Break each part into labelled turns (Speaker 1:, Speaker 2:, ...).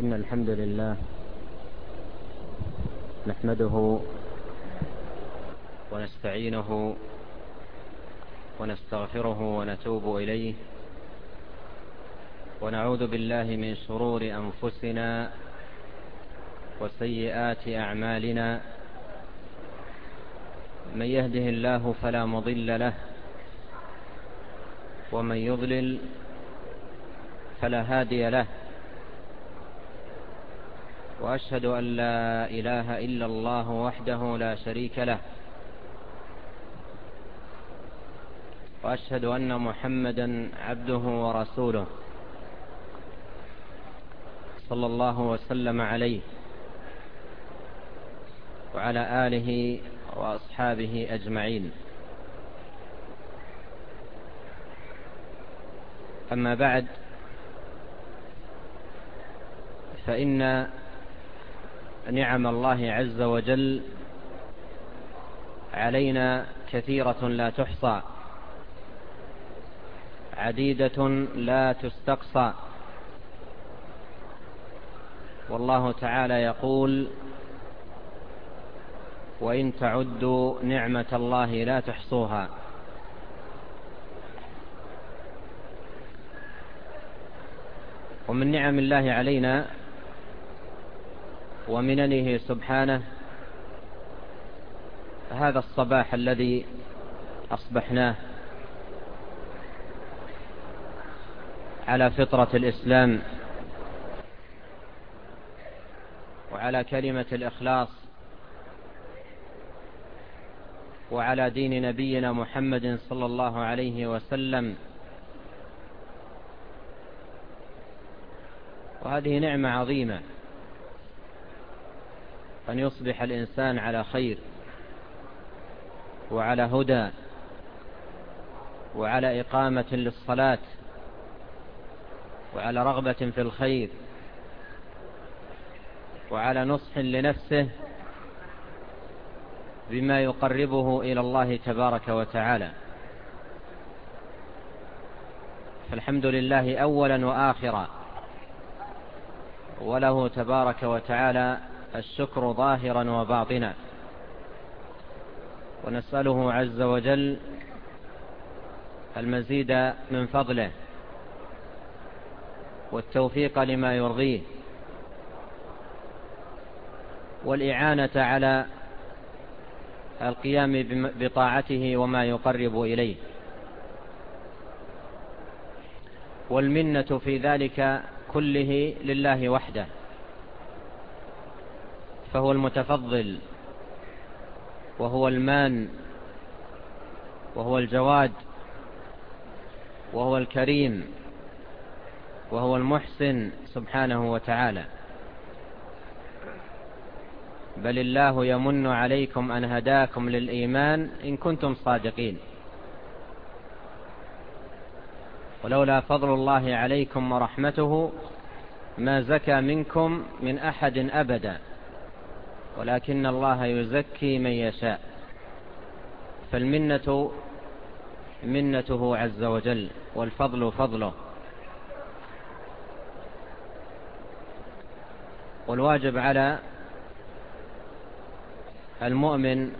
Speaker 1: إن الحمد لله نحمده ونستعينه ونستغفره ونتوب إليه ونعوذ بالله من شرور أنفسنا وسيئات أعمالنا من يهده الله فلا مضل له ومن يضلل فلا هادي له وأشهد أن لا إله إلا الله وحده لا شريك له وأشهد أن محمدا عبده ورسوله صلى الله وسلم عليه وعلى آله وأصحابه أجمعين أما بعد فإن نعم الله عز وجل علينا كثيرة لا تحصى عديدة لا تستقصى والله تعالى يقول وإن تعدوا نعمة الله لا تحصوها ومن نعم الله علينا ومننه سبحانه هذا الصباح الذي أصبحناه على فطرة الإسلام وعلى كلمة الإخلاص وعلى دين نبينا محمد صلى الله عليه وسلم وهذه نعمة عظيمة أن يصبح الإنسان على خير وعلى هدى وعلى إقامة للصلاة وعلى رغبة في الخير وعلى نصح لنفسه بما يقربه إلى الله تبارك وتعالى فالحمد لله أولا وآخرا وله تبارك وتعالى الشكر ظاهرا وباطنا ونسأله عز وجل المزيد من فضله والتوفيق لما يرضيه والإعانة على القيام بطاعته وما يقرب إليه والمنة في ذلك كله لله وحده فهو المتفضل وهو المان وهو الجواد وهو الكريم وهو المحسن سبحانه وتعالى بل الله يمن عليكم أن هداكم للإيمان إن كنتم صادقين ولولا فضل الله عليكم ورحمته ما زكى منكم من أحد أبدا ولكن الله يزكي من يشاء فالمنة منته عز وجل والفضل فضله والواجب على المؤمن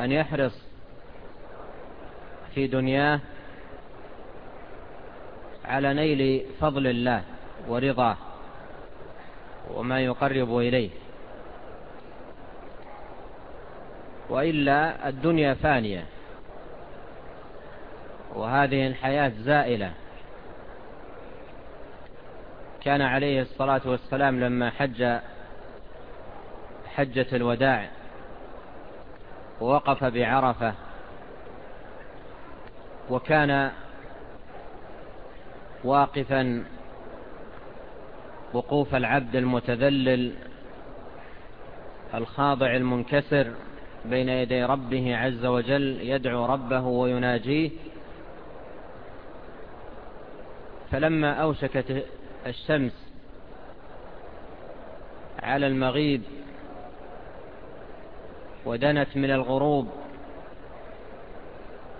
Speaker 1: أن يحرص في دنياه على نيل فضل الله ورضاه وما يقرب إليه وإلا الدنيا فانية وهذه الحياة زائلة كان عليه الصلاة والسلام لما حج حجة الوداع ووقف بعرفة وكان واقفا وقوف العبد المتذلل الخاضع المنكسر بين يدي ربه عز وجل يدعو ربه ويناجيه فلما أوشكت الشمس على المغيب ودنت من الغروب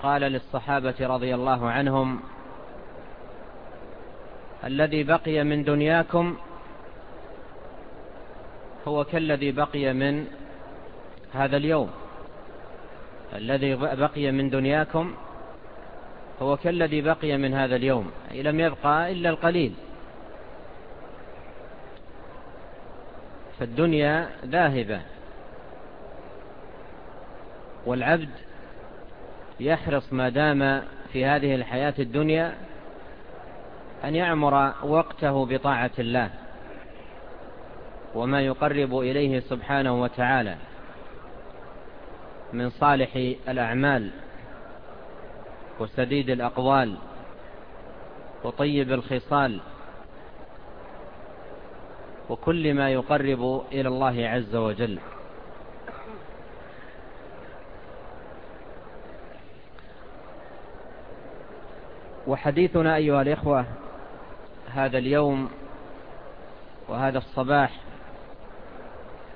Speaker 1: قال للصحابة رضي الله عنهم الذي بقي من دنياكم هو كالذي بقي من هذا اليوم الذي بقي من دنياكم هو كالذي بقي من هذا اليوم أي لم يبقى إلا القليل فالدنيا ذاهبة والعبد يحرص ما دام في هذه الحياة الدنيا أن يعمر وقته بطاعة الله وما يقرب إليه سبحانه وتعالى من صالح الأعمال وسديد الأقوال وطيب الخصال وكل ما يقرب إلى الله عز وجل وحديثنا أيها الإخوة هذا اليوم وهذا الصباح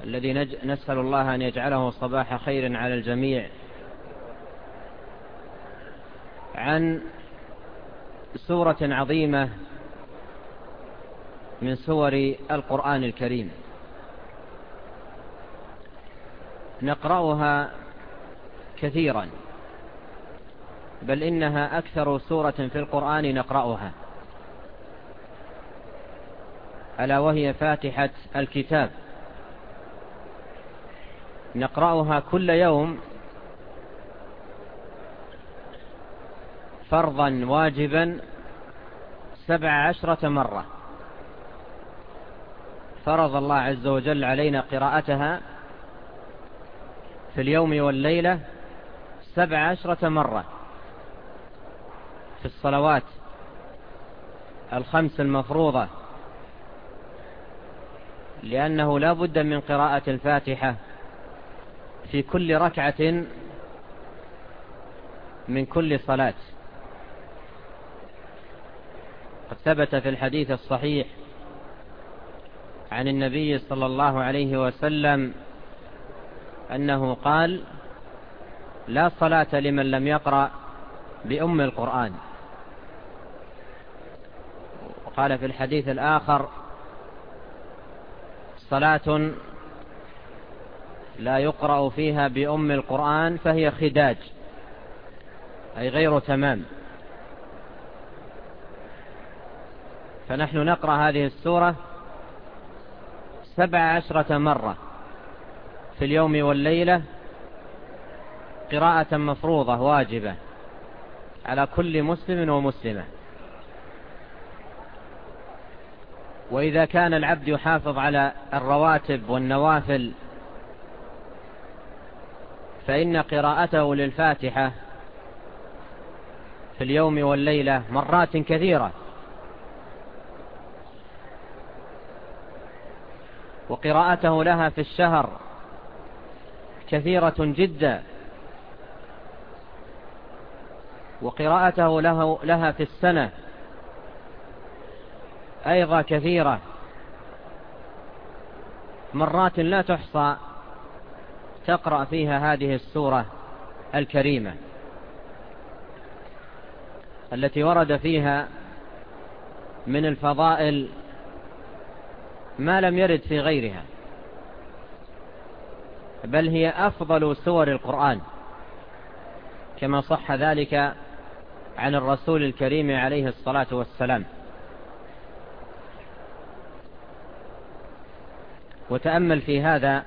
Speaker 1: الذي نسأل الله أن يجعله صباح خير على الجميع عن سورة عظيمة من سور القرآن الكريم نقرأها كثيرا بل إنها أكثر سورة في القرآن نقرأها ألا وهي فاتحة الكتاب نقرأها كل يوم فرضا واجبا سبع عشرة مرة فرض الله عز وجل علينا قراءتها في اليوم والليلة سبع عشرة مرة في الصلوات الخمس المفروضة لأنه لا بد من قراءة الفاتحة في كل ركعة من كل صلاة قد ثبت في الحديث الصحيح عن النبي صلى الله عليه وسلم أنه قال لا صلاة لمن لم يقرأ بأم القرآن وقال في الحديث الآخر صلاة لا يقرأ فيها بأم القرآن فهي خداج أي غير تمام فنحن نقرأ هذه السورة سبع عشرة مرة في اليوم والليلة قراءة مفروضة واجبة على كل مسلم ومسلمة وإذا كان العبد يحافظ على الرواتب والنوافل فإن قراءته للفاتحة في اليوم والليلة مرات كثيرة وقراءته لها في الشهر كثيرة جدا وقراءته له لها في السنة أيضا كثيرة مرات لا تحصى تقرأ فيها هذه السورة الكريمة التي ورد فيها من الفضائل ما لم يرد في غيرها بل هي أفضل سور القرآن كما صح ذلك عن الرسول الكريم عليه الصلاة والسلام وتأمل في هذا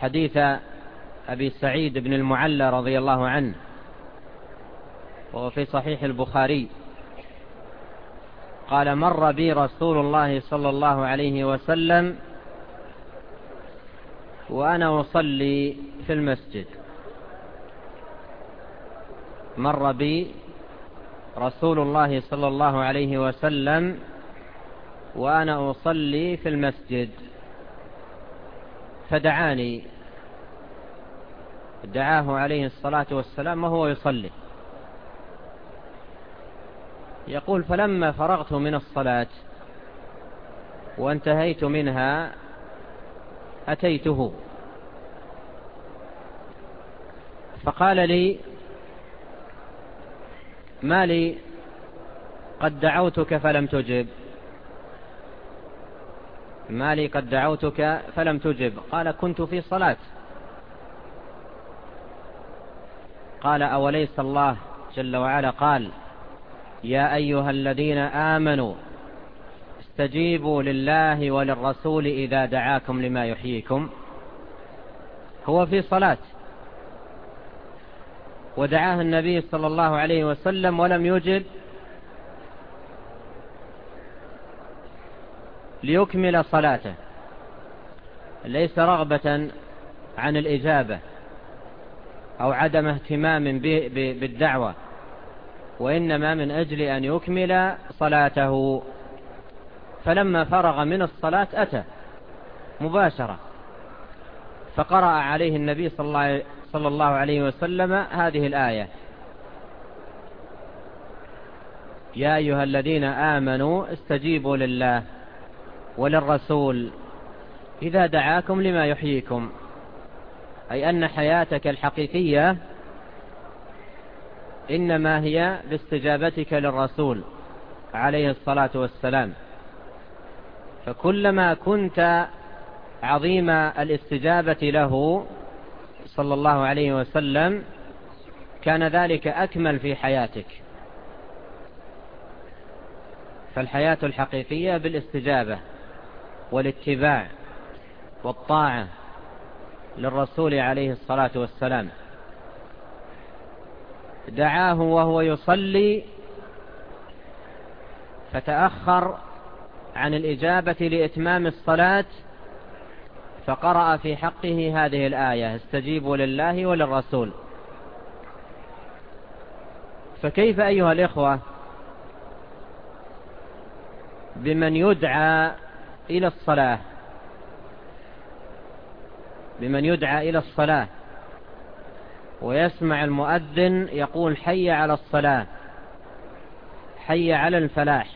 Speaker 1: حديث أبي سعيد بن المعلى رضي الله عنه وهو في صحيح البخاري قال مر بي رسول الله صلى الله عليه وسلم وأنا أصلي في المسجد مر بي رسول الله صلى الله عليه وسلم وأنا أصلي في المسجد فدعاني دعاه عليه الصلاة والسلام وهو يصلي يقول فلما فرغت من الصلاة وانتهيت منها أتيته فقال لي ما لي قد دعوتك فلم تجب مالي قد دعوتك فلم تجب قال كنت في صلاة قال أوليس الله جل وعلا قال يا أيها الذين آمنوا استجيبوا لله وللرسول إذا دعاكم لما يحييكم هو في صلاة ودعاه النبي صلى الله عليه وسلم ولم يجب ليكمل صلاته ليس رغبة عن الإجابة أو عدم اهتمام بالدعوة وإنما من أجل أن يكمل صلاته فلما فرغ من الصلاة أتى مباشرة فقرأ عليه النبي صلى الله عليه وسلم هذه الآية يا أيها الذين آمنوا استجيبوا لله وللرسول إذا دعاكم لما يحييكم أي أن حياتك الحقيقية إنما هي باستجابتك للرسول عليه الصلاة والسلام فكلما كنت عظيم الاستجابة له صلى الله عليه وسلم كان ذلك أكمل في حياتك فالحياة الحقيقية بالاستجابة والاتباع والطاعة للرسول عليه الصلاة والسلام دعاه وهو يصلي فتأخر عن الإجابة لإتمام الصلاة فقرأ في حقه هذه الآية استجيبوا لله وللرسول فكيف أيها الإخوة بمن يدعى إلى الصلاة بمن يدعى إلى الصلاة ويسمع المؤذن يقول حي على الصلاة حي على الفلاح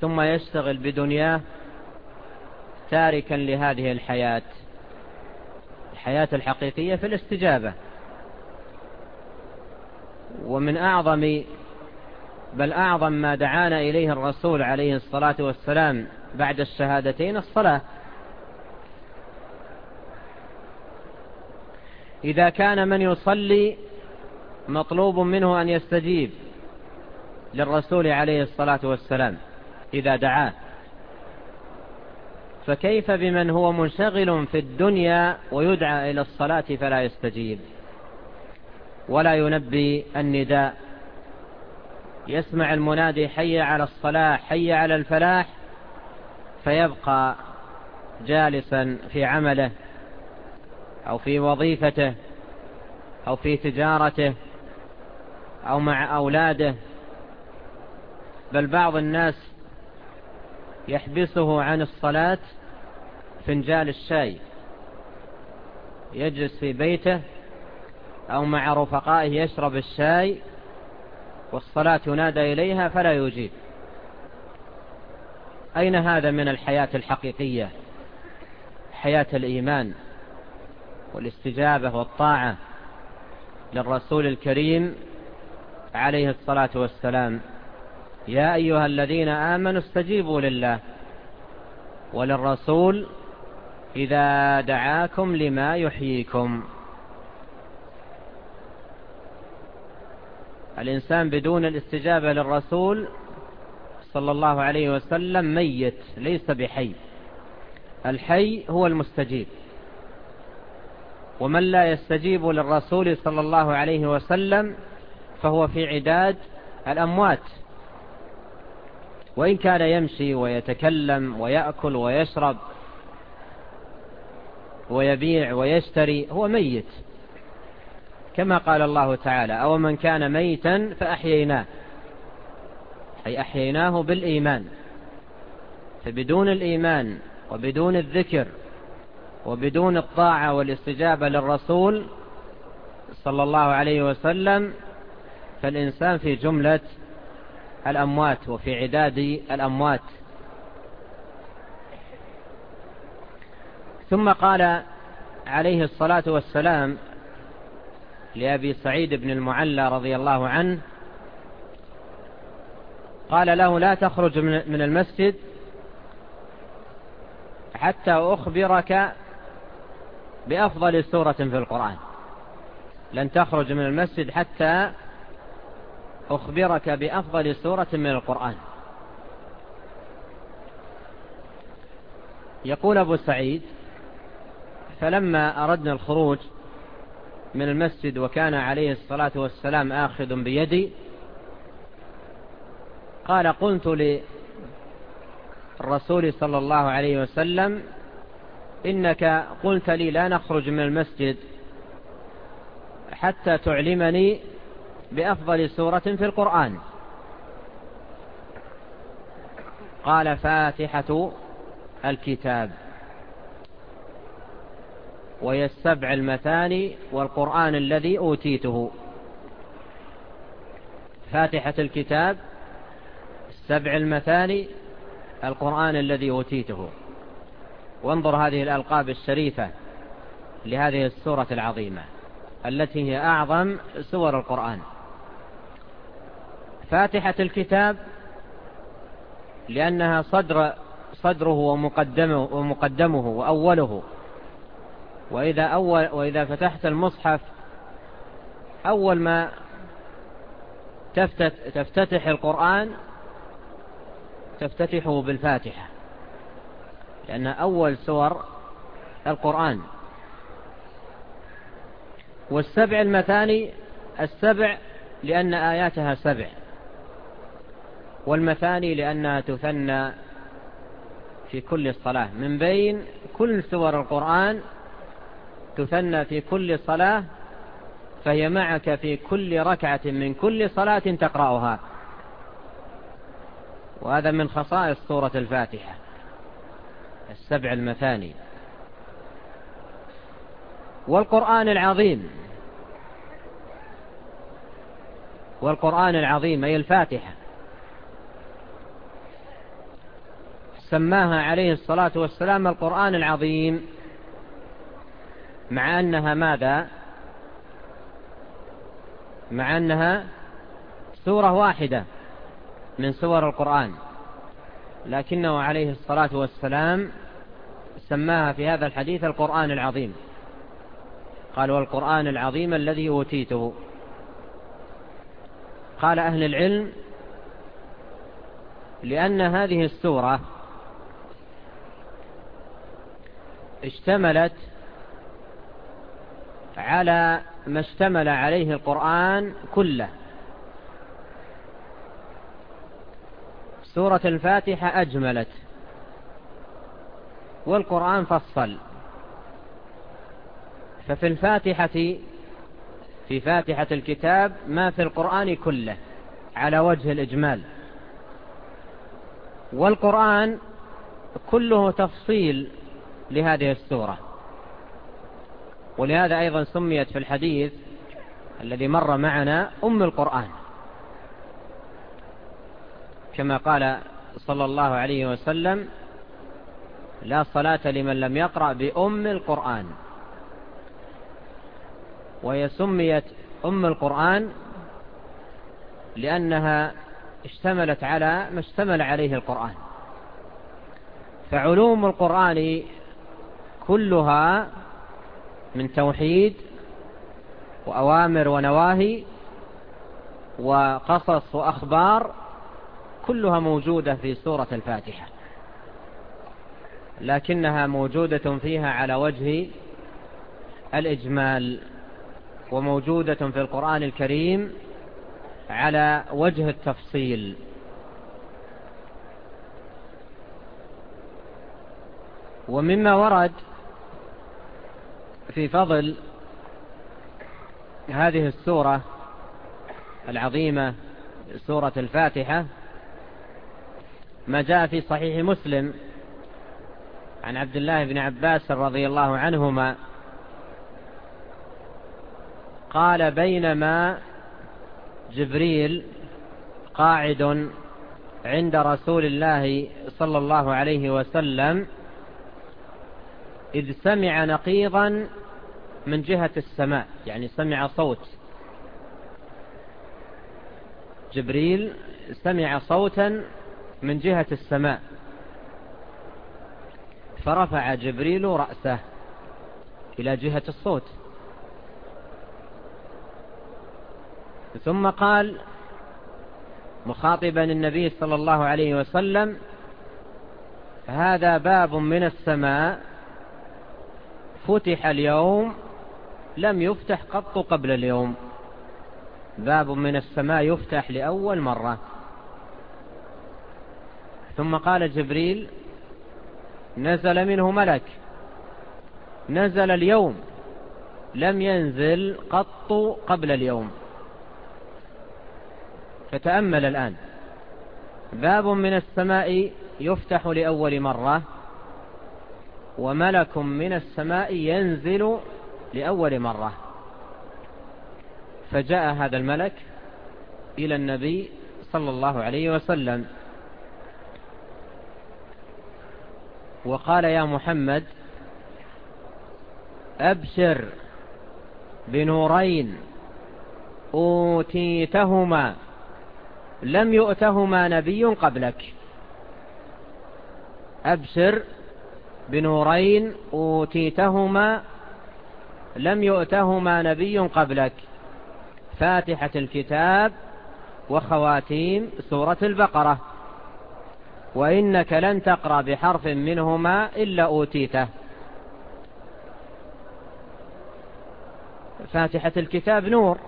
Speaker 1: ثم يشتغل بدنياه تاركا لهذه الحياة الحياة الحقيقية في الاستجابة ومن أعظم بل أعظم ما دعانا إليه الرسول عليه الصلاة والسلام بعد الشهادتين الصلاة إذا كان من يصلي مطلوب منه أن يستجيب للرسول عليه الصلاة والسلام إذا دعاه فكيف بمن هو منشغل في الدنيا ويدعى إلى الصلاة فلا يستجيب ولا ينبي النداء يسمع المنادي حي على الصلاة حي على الفلاح فيبقى جالسا في عمله أو في وظيفته أو في تجارته أو مع أولاده بل بعض الناس يحبسه عن الصلاة فنجال الشاي يجلس في بيته أو مع رفقائه يشرب الشاي والصلاة ينادى إليها فلا يجيب أين هذا من الحياة الحقيقية حياة الإيمان والاستجابة والطاعة للرسول الكريم عليه الصلاة والسلام يا أيها الذين آمنوا استجيبوا لله وللرسول إذا دعاكم لما يحييكم الإنسان بدون الاستجابة للرسول صلى الله عليه وسلم ميت ليس بحي الحي هو المستجيب ومن لا يستجيب للرسول صلى الله عليه وسلم فهو في عداد الأموات وإن كان يمشي ويتكلم ويأكل ويشرب ويبيع ويشتري هو ميت كما قال الله تعالى أو من كان ميتا فأحييناه أي أحييناه بالإيمان فبدون الإيمان وبدون الذكر وبدون الطاعة والاستجابة للرسول صلى الله عليه وسلم فالإنسان في جملة الأموات وفي عداد الأموات ثم قال عليه الصلاة والسلام لأبي سعيد بن المعلى رضي الله عنه قال له لا تخرج من المسجد حتى أخبرك بأفضل سورة في القرآن لن تخرج من المسجد حتى أخبرك بأفضل سورة من القرآن يقول أبو سعيد فلما أردنا الخروج من المسجد وكان عليه الصلاة والسلام آخذ بيدي قال قلت للرسول صلى الله عليه وسلم إنك قلت لي لا نخرج من المسجد حتى تعلمني بأفضل سورة في القرآن قال فاتحة الكتاب ويستبع المثاني والقرآن الذي أوتيته فاتحة الكتاب سبع المثاني القرآن الذي أوتيته وانظر هذه الألقاب الشريفة لهذه السورة العظيمة التي هي أعظم سور القرآن فاتحة الكتاب لأنها صدر صدره ومقدمه, ومقدمه وأوله وإذا, أول وإذا فتحت المصحف أول ما تفتتح القرآن تفتتحه بالفاتحة لأن أول سور القرآن والسبع المثاني السبع لأن آياتها سبع والمثاني لأنها تثنى في كل الصلاة من بين كل سور القرآن تثنى في كل صلاة فهي معك في كل ركعة من كل صلاة تقرأها وهذا من خصائص سورة الفاتحة السبع المثاني والقرآن العظيم والقرآن العظيم أي الفاتحة سماها عليه الصلاة والسلام القرآن العظيم مع أنها ماذا مع أنها سورة واحدة من سور القرآن لكنه عليه الصلاة والسلام سماها في هذا الحديث القرآن العظيم قال والقرآن العظيم الذي أوتيته قال أهل العلم لأن هذه السورة اشتملت على ما اشتمل عليه القرآن كله سورة الفاتحة أجملت والقرآن فصل ففي الفاتحة في فاتحة الكتاب ما في القرآن كله على وجه الإجمال والقرآن كله تفصيل لهذه السورة ولهذا أيضا سميت في الحديث الذي مر معنا أم القرآن كما قال صلى الله عليه وسلم لا صلاة لمن لم يقرأ بأم القرآن وهي سميت أم القرآن لأنها اشتملت على ما اشتمل عليه القرآن فعلوم القرآن كلها من توحيد وأوامر ونواهي وقصص وأخبار كلها موجودة في سورة الفاتحة لكنها موجودة فيها على وجه الإجمال وموجودة في القرآن الكريم على وجه التفصيل ومما ورد في فضل هذه السورة العظيمة سورة الفاتحة ما جاء في صحيح مسلم عن عبد الله بن عباس رضي الله عنهما قال بينما جبريل قاعد عند رسول الله صلى الله عليه وسلم إذ سمع نقيضا من جهة السماء يعني سمع صوت جبريل سمع صوتا من جهة السماء فرفع جبريل رأسه إلى جهة الصوت ثم قال مخاطبا النبي صلى الله عليه وسلم هذا باب من السماء فتح اليوم لم يفتح قط قبل اليوم باب من السماء يفتح لأول مرة ثم قال جبريل نزل منه ملك نزل اليوم لم ينزل قط قبل اليوم فتأمل الآن باب من السماء يفتح لأول مرة وملك من السماء ينزل لأول مرة فجاء هذا الملك إلى النبي صلى الله عليه وسلم وقال يا محمد أبشر بنورين أوتيتهما لم يؤتهما نبي قبلك أبشر بنورين أوتيتهما لم يؤتهما نبي قبلك فاتحة الكتاب وخواتيم سورة البقرة وإنك لن تقرأ بحرف منهما إلا أوتيته فاتحة الكتاب نور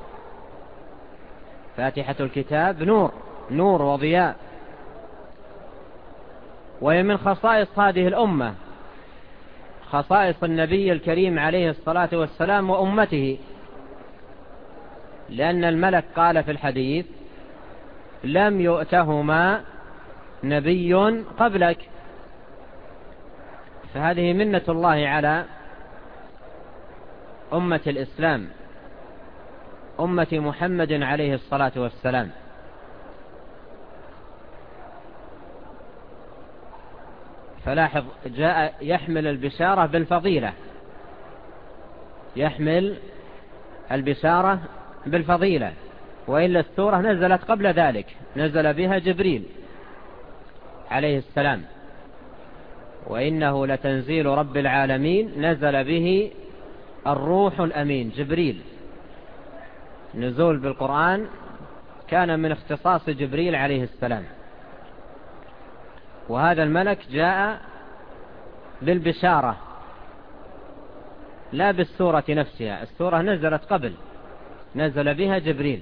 Speaker 1: فاتحة الكتاب نور نور وضياء وهي من خصائص هذه الأمة خصائص النبي الكريم عليه الصلاة والسلام وأمته لأن الملك قال في الحديث لم يؤتهما نبي قبلك فهذه منة الله على أمة الإسلام أمة محمد عليه الصلاة والسلام فلاحظ جاء يحمل البشارة بالفضيلة يحمل البشارة بالفضيلة وإلا السورة نزلت قبل ذلك نزل بها جبريل عليه السلام وإنه لتنزيل رب العالمين نزل به الروح الأمين جبريل نزول بالقرآن كان من اختصاص جبريل عليه السلام وهذا الملك جاء بالبشارة لا بالسورة نفسها السورة نزلت قبل نزل بها جبريل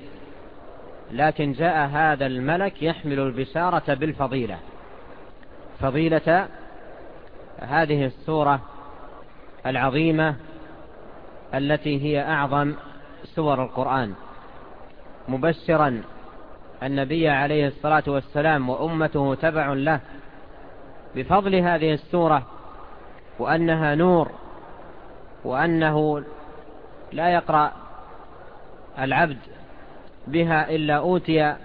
Speaker 1: لكن جاء هذا الملك يحمل البشارة بالفضيلة فضيلة هذه السورة العظيمة التي هي أعظم سور القرآن مبشرا النبي عليه الصلاة والسلام وأمته تبع له بفضل هذه السورة وأنها نور وأنه لا يقرأ العبد بها إلا أوتي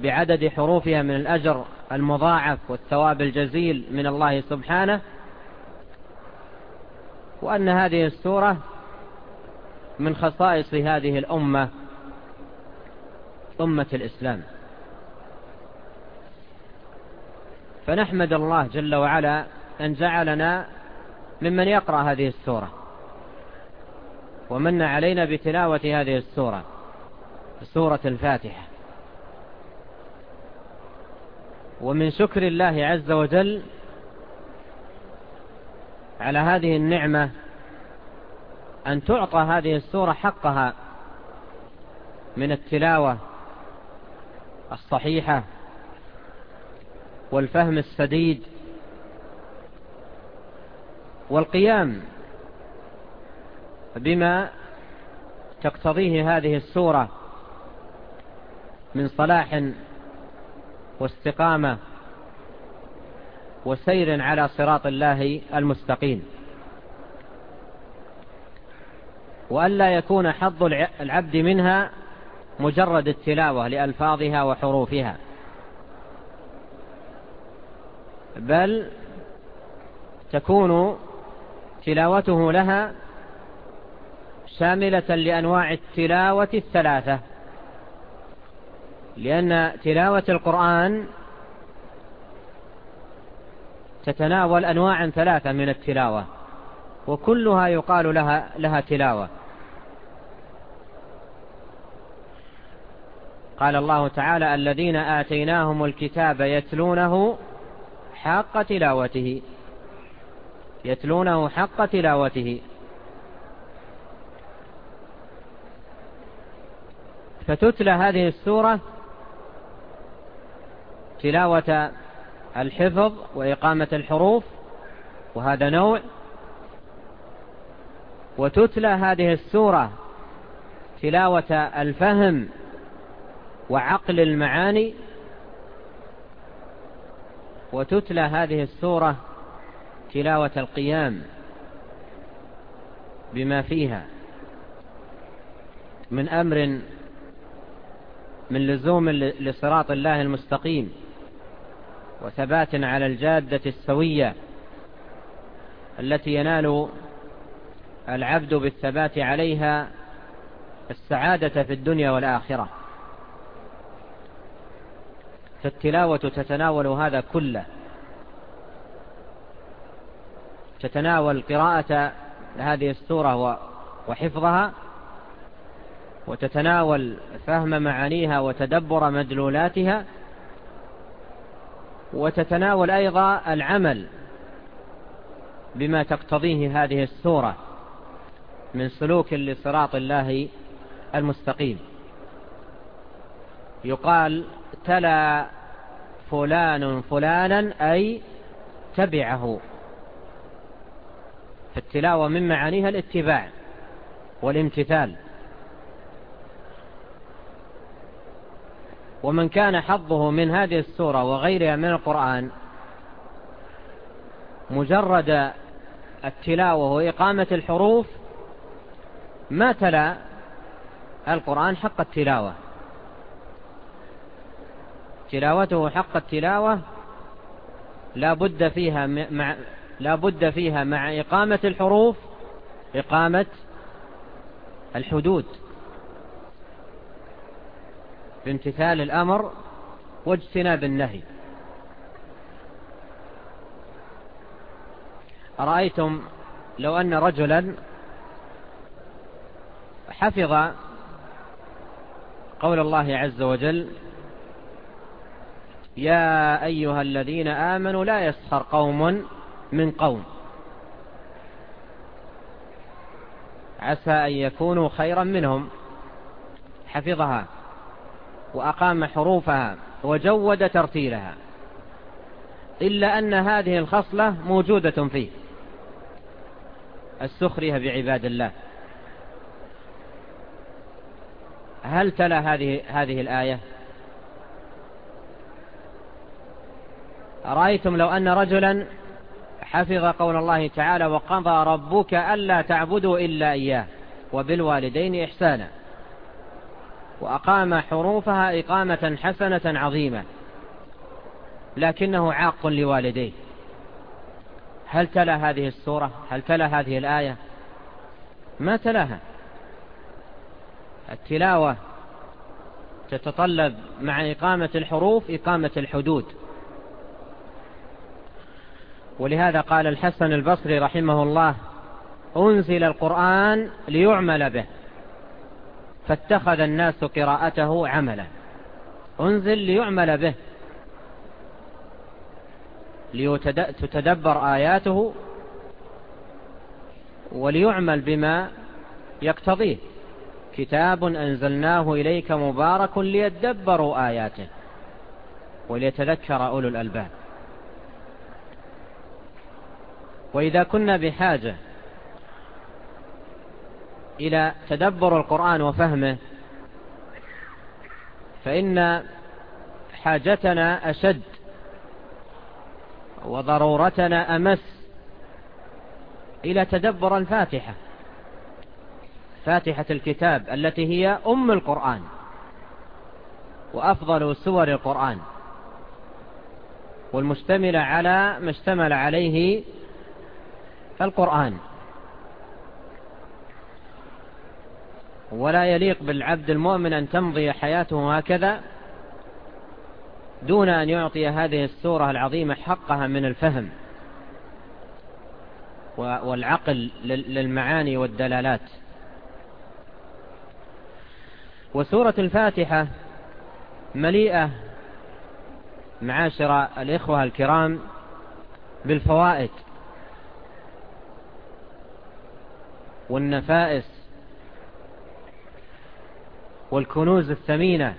Speaker 1: بعدد حروفها من الأجر المضاعف والثواب الجزيل من الله سبحانه وأن هذه السورة من خصائص هذه الأمة أمة الإسلام فنحمد الله جل وعلا أن جعلنا ممن يقرأ هذه السورة ومن علينا بتلاوة هذه السورة سورة الفاتحة ومن شكر الله عز وجل على هذه النعمة أن تعطى هذه السورة حقها من التلاوة الصحيحة والفهم السديد والقيام بما تقتضيه هذه السورة من صلاح واستقامة وسير على صراط الله المستقيم وألا يكون حظ العبد منها مجرد التلاوة لألفاظها وحروفها بل تكون تلاوته لها شاملة لأنواع التلاوة الثلاثة لأن تلاوة القرآن تتناول أنواع ثلاثة من التلاوة وكلها يقال لها, لها تلاوة قال الله تعالى الذين آتيناهم الكتاب يتلونه حق تلاوته يتلونه حق تلاوته فتتلى هذه السورة تلاوة الحفظ وإقامة الحروف وهذا نوع وتتلى هذه السورة تلاوة الفهم وعقل المعاني وتتلى هذه السورة تلاوة القيام بما فيها من أمر من لزوم لصراط الله المستقيم وثبات على الجادة السوية التي ينال العبد بالثبات عليها السعادة في الدنيا والآخرة فالتلاوة تتناول هذا كله تتناول قراءة هذه السورة وحفظها وتتناول فهم معانيها وتدبر مدلولاتها وتتناول أيضا العمل بما تقتضيه هذه السورة من سلوك لصراط الله المستقيم يقال تلا فلان فلانا أي تبعه فالتلاوة من معانيها الاتباع والامتثال ومن كان حظه من هذه السورة وغيرها من القرآن مجرد التلاوة وإقامة الحروف ما تلا القرآن حق التلاوة تلاوته حق التلاوة لا بد فيها مع لا بد فيها مع إقامة الحروف إقامة الحدود بامتثال الأمر واجتناب النهي أرأيتم لو أن رجلا حفظ قول الله عز وجل يا أيها الذين آمنوا لا يسخر قوم من قوم عسى أن يكونوا خيرا منهم حفظها وأقام حروفها وجود ترتيلها إلا أن هذه الخصلة موجودة فيه السخرية بعباد الله هل تلا هذه هذه الآية أرأيتم لو أن رجلا حفظ قول الله تعالى وقضى ربك ألا تعبدوا إلا إياه وبالوالدين إحسانا وأقام حروفها إقامة حسنة عظيمة لكنه عاق لوالديه هل تلا هذه السورة هل تلا هذه الآية ما تلاها التلاوة تتطلب مع إقامة الحروف إقامة الحدود ولهذا قال الحسن البصري رحمه الله أنزل القرآن ليعمل به فاتخذ الناس قراءته عملا انزل ليعمل به ليتدبر آياته وليعمل بما يقتضيه كتاب أنزلناه إليك مبارك ليتدبروا آياته وليتذكر أولو الألباب وإذا كنا بحاجة إلى تدبر القرآن وفهمه فإن حاجتنا أشد وضرورتنا أمس إلى تدبر الفاتحة فاتحة الكتاب التي هي أم القرآن وأفضل سور القرآن والمجتمل على ما اشتمل عليه القرآن ولا يليق بالعبد المؤمن أن تمضي حياته هكذا دون أن يعطي هذه السورة العظيمة حقها من الفهم والعقل للمعاني والدلالات وسورة الفاتحة مليئة معاشر الإخوة الكرام بالفوائد والنفائس والكنوز الثمينة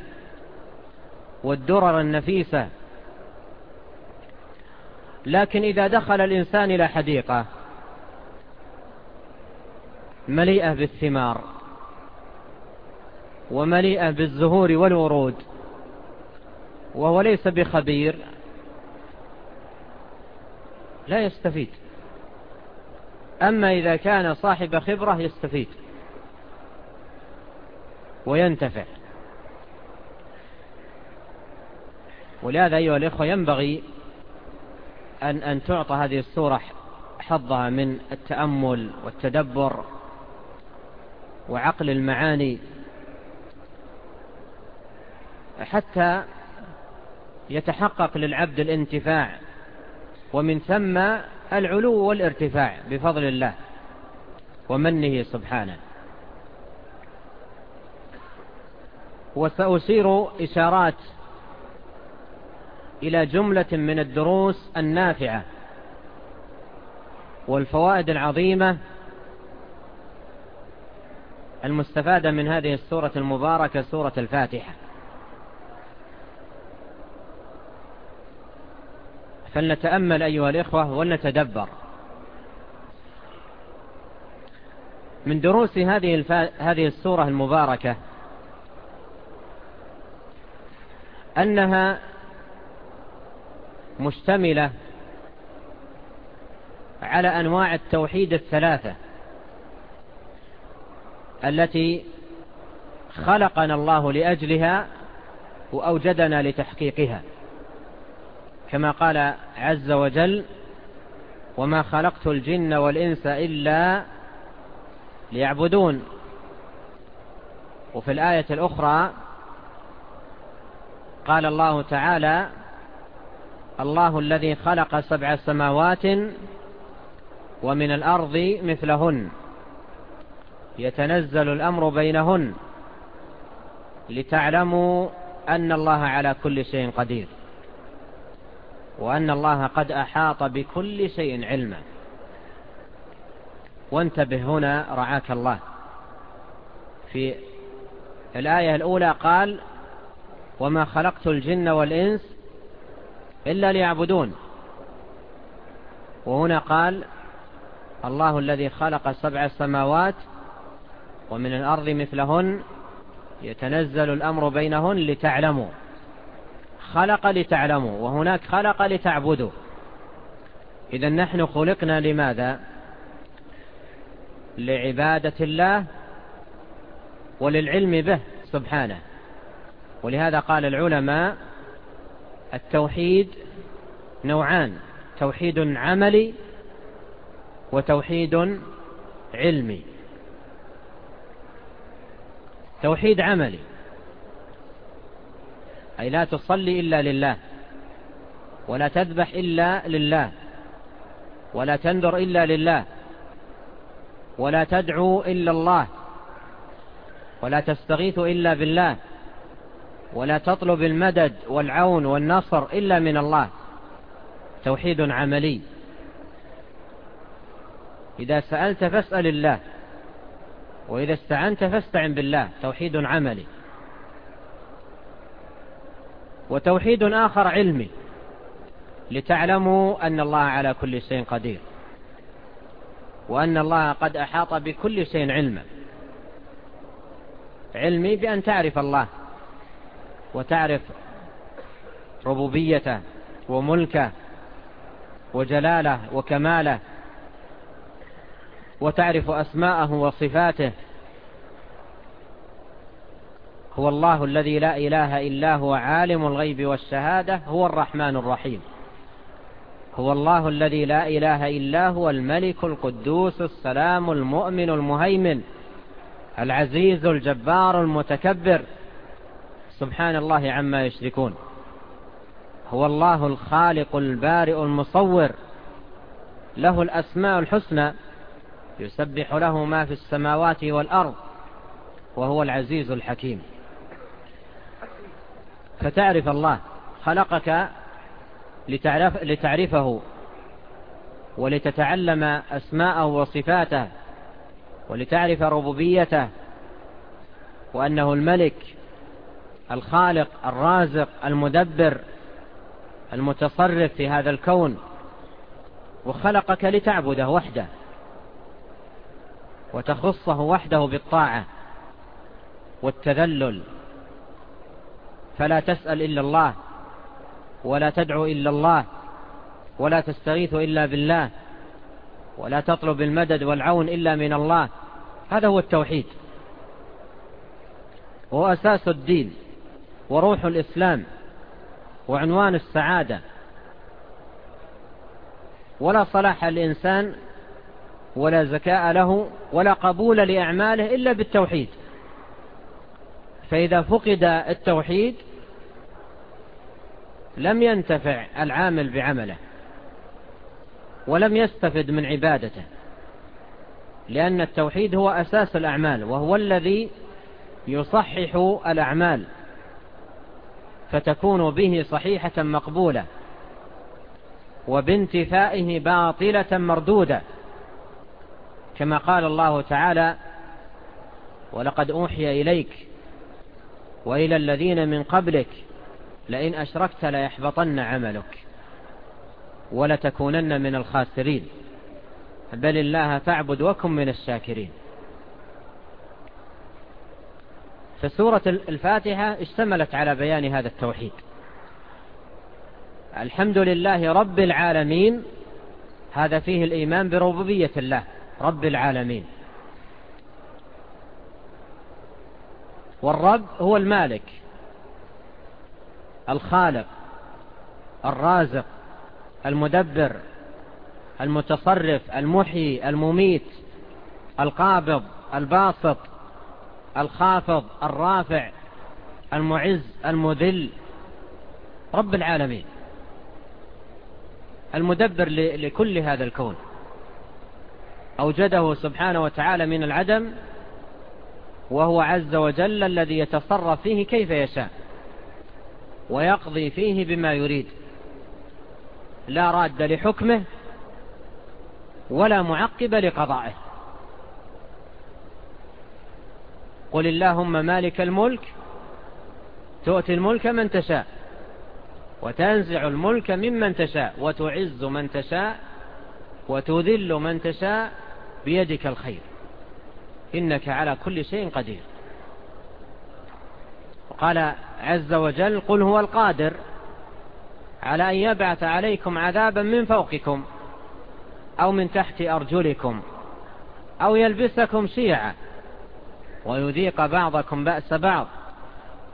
Speaker 1: والدرر النفيسة لكن إذا دخل الإنسان إلى حديقة مليئة بالثمار ومليئة بالزهور والورود وهو ليس بخبير لا يستفيد أما إذا كان صاحب خبرة يستفيد وينتفع ولهذا أيها الإخوة ينبغي أن, أن تعطى هذه السورة حظها من التأمل والتدبر وعقل المعاني حتى يتحقق للعبد الانتفاع ومن ثم العلو والارتفاع بفضل الله ومنه سبحانه وسأشير إشارات إلى جملة من الدروس النافعة والفوائد العظيمة المستفادة من هذه السورة المباركة سورة الفاتحة فلنتأمل أيها الإخوة ولنتدبر من دروس هذه, هذه السورة المباركة أنها مشتملة على أنواع التوحيد الثلاثة التي خلقنا الله لأجلها وأوجدنا لتحقيقها كما قال عز وجل وما خلقت الجن والإنس إلا ليعبدون وفي الآية الأخرى قال الله تعالى الله الذي خلق سبع سماوات ومن الأرض مثلهن يتنزل الأمر بينهن لتعلموا أن الله على كل شيء قدير وأن الله قد أحاط بكل شيء علما وانتبه هنا رعاك الله في الآية الأولى قال وما خلقت الجن والإنس إلا ليعبدون وهنا قال الله الذي خلق سبع السماوات ومن الأرض مثلهن يتنزل الأمر بينهن لتعلموا خلق لتعلموا وهناك خلق لتعبدوا إذا نحن خلقنا لماذا لعبادة الله وللعلم به سبحانه ولهذا قال العلماء التوحيد نوعان توحيد عملي وتوحيد علمي توحيد عملي أي لا تصلي إلا لله ولا تذبح إلا لله ولا تنذر إلا لله ولا تدعو إلا الله ولا تستغيث إلا بالله ولا تطلب المدد والعون والنصر إلا من الله توحيد عملي إذا سألت فاسأل الله وإذا استعنت فاستعن بالله توحيد عملي وتوحيد آخر علمي لتعلموا أن الله على كل شيء قدير وأن الله قد أحاط بكل شيء علما علمي بأن تعرف الله وتعرف ربوبيته وملكه وجلاله وكماله وتعرف أسماءه وصفاته هو الله الذي لا إله إلا هو عالم الغيب والشهادة هو الرحمن الرحيم هو الله الذي لا إله إلا هو الملك القدوس السلام المؤمن المهيمن العزيز الجبار المتكبر سبحان الله عما يشركون هو الله الخالق البارئ المصور له الأسماء الحسنى يسبح له ما في السماوات والأرض وهو العزيز الحكيم فتعرف الله خلقك لتعرف لتعرفه ولتتعلم أسماءه وصفاته ولتعرف ربوبيته وأنه الملك الخالق الرازق المدبر المتصرف في هذا الكون وخلقك لتعبده وحده وتخصه وحده بالطاعة والتذلل فلا تسأل إلا الله ولا تدعو إلا الله ولا تستغيث إلا بالله ولا تطلب المدد والعون إلا من الله هذا هو التوحيد هو أساس الدين وروح الإسلام وعنوان السعادة ولا صلاح الإنسان ولا زكاء له ولا قبول لأعماله إلا بالتوحيد فإذا فقد التوحيد لم ينتفع العامل بعمله ولم يستفد من عبادته لأن التوحيد هو أساس الأعمال وهو الذي يصحح الأعمال فتكون به صحيحة مقبولة وبانتفائه باطلة مردودة كما قال الله تعالى ولقد أوحي إليك وإلى الذين من قبلك لئن أشركت ليحبطن عملك ولتكونن من الخاسرين بل الله فاعبد وكن من الشاكرين فسورة الفاتحة اشتملت على بيان هذا التوحيد الحمد لله رب العالمين هذا فيه الإيمان بربوبية الله رب العالمين والرب هو المالك الخالق الرازق المدبر المتصرف المحيي المميت القابض الباسط الخافض الرافع المعز المذل رب العالمين المدبر لكل هذا الكون أوجده سبحانه وتعالى من العدم وهو عز وجل الذي يتصرف فيه كيف يشاء ويقضي فيه بما يريد لا راد لحكمه ولا معقب لقضائه قل اللهم مالك الملك تؤتي الملك من تشاء وتنزع الملك ممن تشاء وتعز من تشاء وتذل من تشاء بيدك الخير إنك على كل شيء قدير وقال عز وجل قل هو القادر على أن يبعث عليكم عذابا من فوقكم أو من تحت أرجلكم أو يلبسكم شيعا ويذيق بعضكم بأس بعض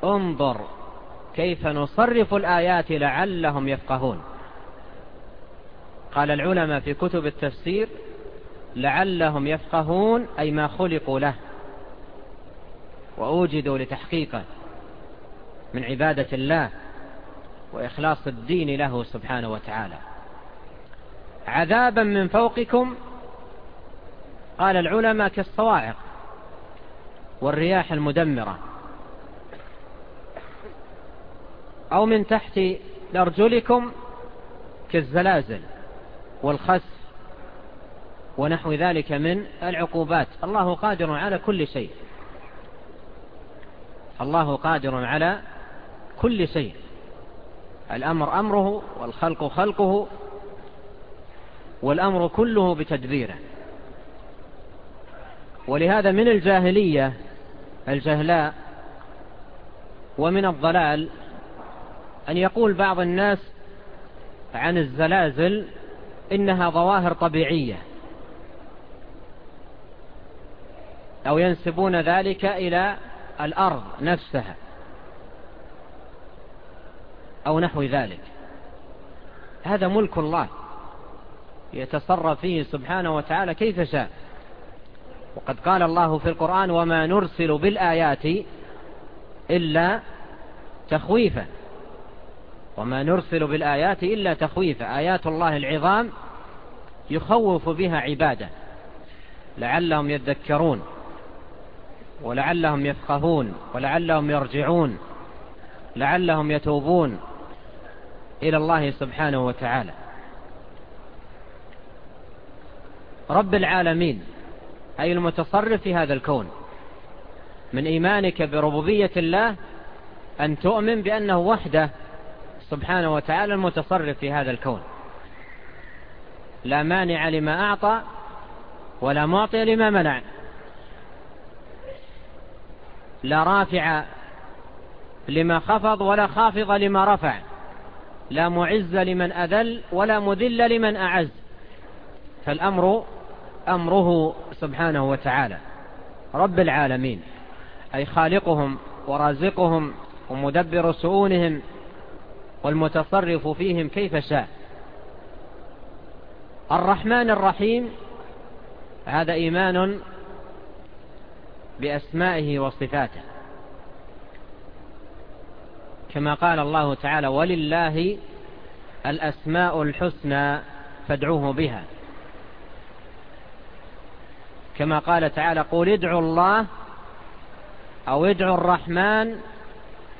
Speaker 1: انظر كيف نصرف الآيات لعلهم يفقهون قال العلماء في كتب التفسير لعلهم يفقهون أي ما خلقوا له وأوجدوا لتحقيقه من عبادة الله وإخلاص الدين له سبحانه وتعالى عذابا من فوقكم قال العلماء كالصواعق والرياح المدمرة أو من تحت لأرجلكم كالزلازل والخس ونحو ذلك من العقوبات الله قادر على كل شيء الله قادر على كل شيء الأمر أمره والخلق خلقه والأمر كله بتدبيره ولهذا من الجاهلية الجهلاء ومن الضلال أن يقول بعض الناس عن الزلازل إنها ظواهر طبيعية أو ينسبون ذلك إلى الأرض نفسها أو نحو ذلك هذا ملك الله يتصرف فيه سبحانه وتعالى كيف شاء وقد قال الله في القرآن وما نرسل بالآيات إلا تخويفا وما نرسل بالآيات إلا تخويفا آيات الله العظام يخوف بها عباده لعلهم يذكرون ولعلهم يفقهون ولعلهم يرجعون لعلهم يتوبون إلى الله سبحانه وتعالى رب العالمين أي المتصرف في هذا الكون من إيمانك بربوبية الله أن تؤمن بأنه وحده سبحانه وتعالى المتصرف في هذا الكون لا مانع لما أعطى ولا معطي لما منع لا رافع لما خفض ولا خافض لما رفع لا معز لمن أذل ولا مذل لمن أعز فالأمر أمره سبحانه وتعالى رب العالمين أي خالقهم ورازقهم ومدبر سؤونهم والمتصرف فيهم كيف شاء الرحمن الرحيم هذا إيمان بأسمائه وصفاته كما قال الله تعالى ولله الأسماء الحسنى فادعوه بها كما قال تعالى قول ادعوا الله أو ادعوا الرحمن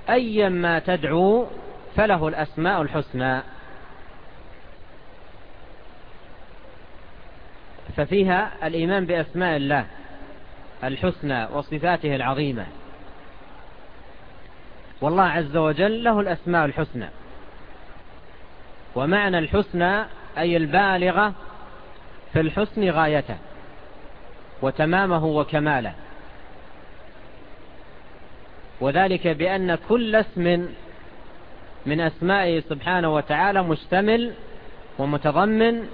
Speaker 1: أيما تدعو فله الأسماء الحسنى ففيها الإيمان بأسماء الله الحسنى وصفاته العظيمة والله عز وجل له الأسماء الحسنى ومعنى الحسنى أي البالغة في الحسن غايته وتمامه وكماله وذلك بأن كل اسم من أسمائه سبحانه وتعالى مشتمل ومتضمن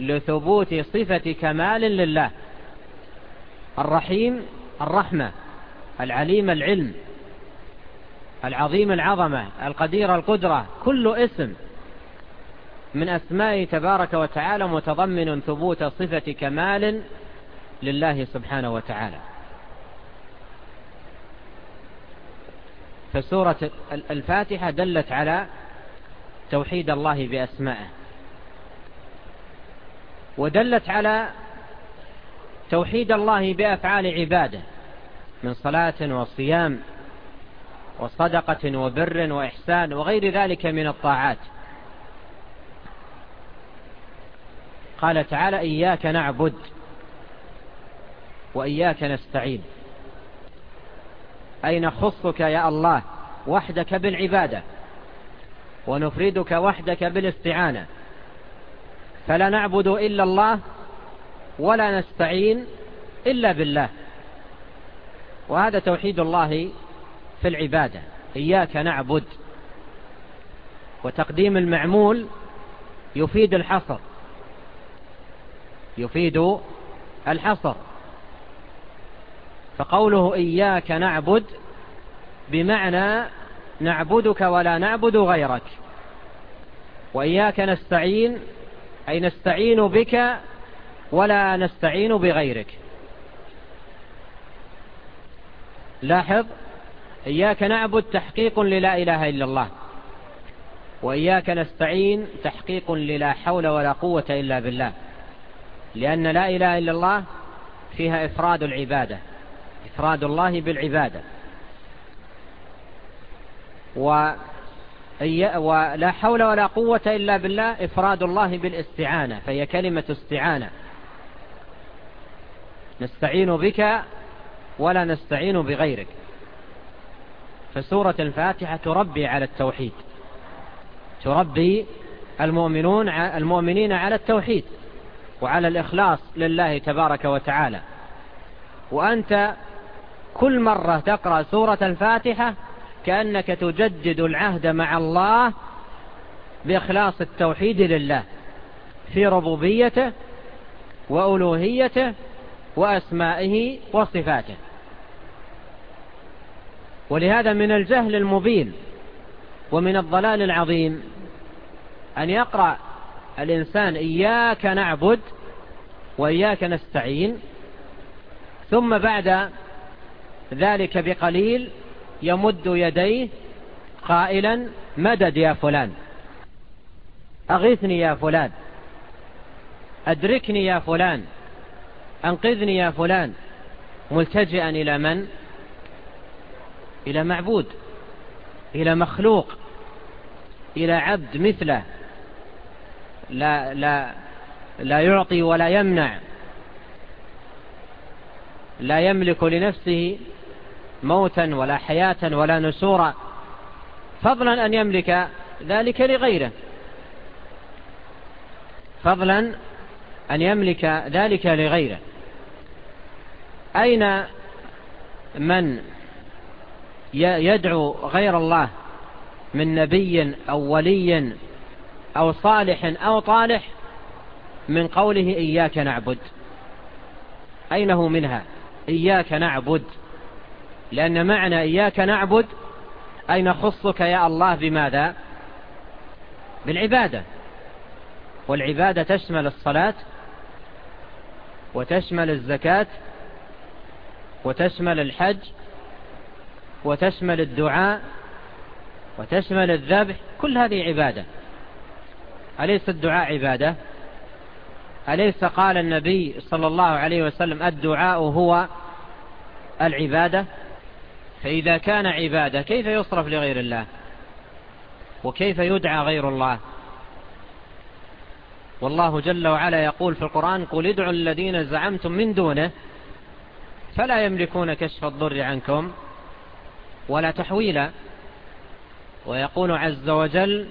Speaker 1: لثبوت صفة كمال لله الرحيم الرحمة العليم العلم العظيم العظمة القدير القدرة كل اسم من أسمائه تبارك وتعالى متضمن ثبوت صفة كمال لله سبحانه وتعالى فسورة الفاتحة دلت على توحيد الله بأسمائه ودلت على توحيد الله بأفعال عباده من صلاة وصيام وصدقة وبر وإحسان وغير ذلك من الطاعات قال تعالى إياك نعبد وإياك نستعين أي نخصك يا الله وحدك بالعبادة ونفردك وحدك بالاستعانة فلا نعبد إلا الله ولا نستعين إلا بالله وهذا توحيد الله في العبادة إياك نعبد وتقديم المعمول يفيد الحصر يفيد الحصر فقوله إياك نعبد بمعنى نعبدك ولا نعبد غيرك وإياك نستعين أي نستعين بك ولا نستعين بغيرك لاحظ إياك نعبد تحقيق للا إله إلا الله وإياك نستعين تحقيق للا حول ولا قوة إلا بالله لأن لا إله إلا الله فيها إفراد العبادة إفراد الله بالعبادة ولا حول ولا قوة إلا بالله إفراد الله بالاستعانة فهي كلمة استعانة نستعين بك ولا نستعين بغيرك فسورة الفاتحة تربي على التوحيد تربي المؤمنون المؤمنين على التوحيد وعلى الإخلاص لله تبارك وتعالى وأنت كل مرة تقرأ سورة الفاتحة كأنك تجدد العهد مع الله بإخلاص التوحيد لله في ربوبيته وألوهيته وأسمائه وصفاته ولهذا من الجهل المبين ومن الضلال العظيم أن يقرأ الإنسان إياك نعبد وإياك نستعين ثم بعد ذلك بقليل يمد يديه قائلا مدد يا فلان أغيثني يا فلان أدركني يا فلان أنقذني يا فلان ملتجئا إلى من؟ إلى معبود إلى مخلوق إلى عبد مثله لا, لا, لا يعطي ولا يمنع لا يملك لنفسه موتا ولا حياة ولا نسورا فضلا أن يملك ذلك لغيره فضلا أن يملك ذلك لغيره أين من يدعو غير الله من نبي أو ولي أو صالح أو طالح من قوله إياك نعبد أين هو منها إياك نعبد لأن معنى إياك نعبد أي نخصك يا الله بماذا بالعبادة والعبادة تشمل الصلاة وتشمل الزكاة وتشمل الحج وتشمل الدعاء وتشمل الذبح كل هذه عبادة أليس الدعاء عبادة أليس قال النبي صلى الله عليه وسلم الدعاء هو العبادة فإذا كان عبادة كيف يصرف لغير الله وكيف يدعى غير الله والله جل وعلا يقول في القرآن قل ادعوا الذين زعمتم من دونه فلا يملكون كشف الضر عنكم ولا تحويلا ويقول عز وجل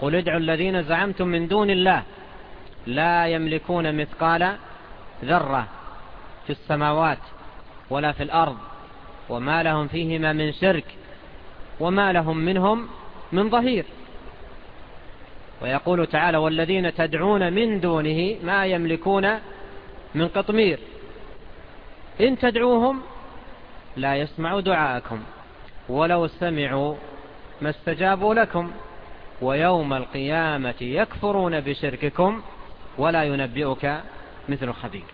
Speaker 1: قل ادعوا الذين زعمتم من دون الله لا يملكون مثقال ذرة في السماوات ولا في الأرض وما لهم فيهما من شرك وما لهم منهم من ظهير ويقول تعالى والذين تدعون من دونه ما يملكون من قطمير إن تدعوهم لا يسمعوا دعاءكم ولو سمعوا ما استجابوا لكم ويوم القيامة يكفرون بشرككم ولا ينبئك مثل خبير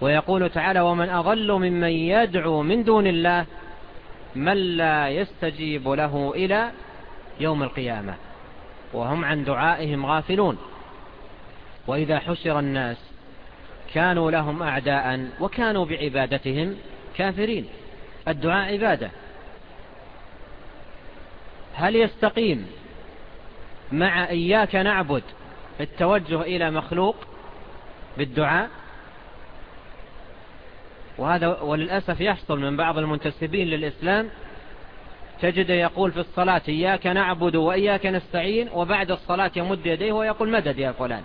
Speaker 1: ويقول تعالى ومن أغل ممن يدعو من دون الله من لا يستجيب له إلى يوم القيامة وهم عن دعائهم غافلون وإذا حشر الناس كانوا لهم أعداء وكانوا بعبادتهم كافرين الدعاء عبادة هل يستقيم مع إياك نعبد التوجه إلى مخلوق بالدعاء وهذا وللأسف يحصل من بعض المنتسبين للإسلام تجد يقول في الصلاة إياك نعبد وإياك نستعين وبعد الصلاة يمد يديه ويقول مدد يا فلان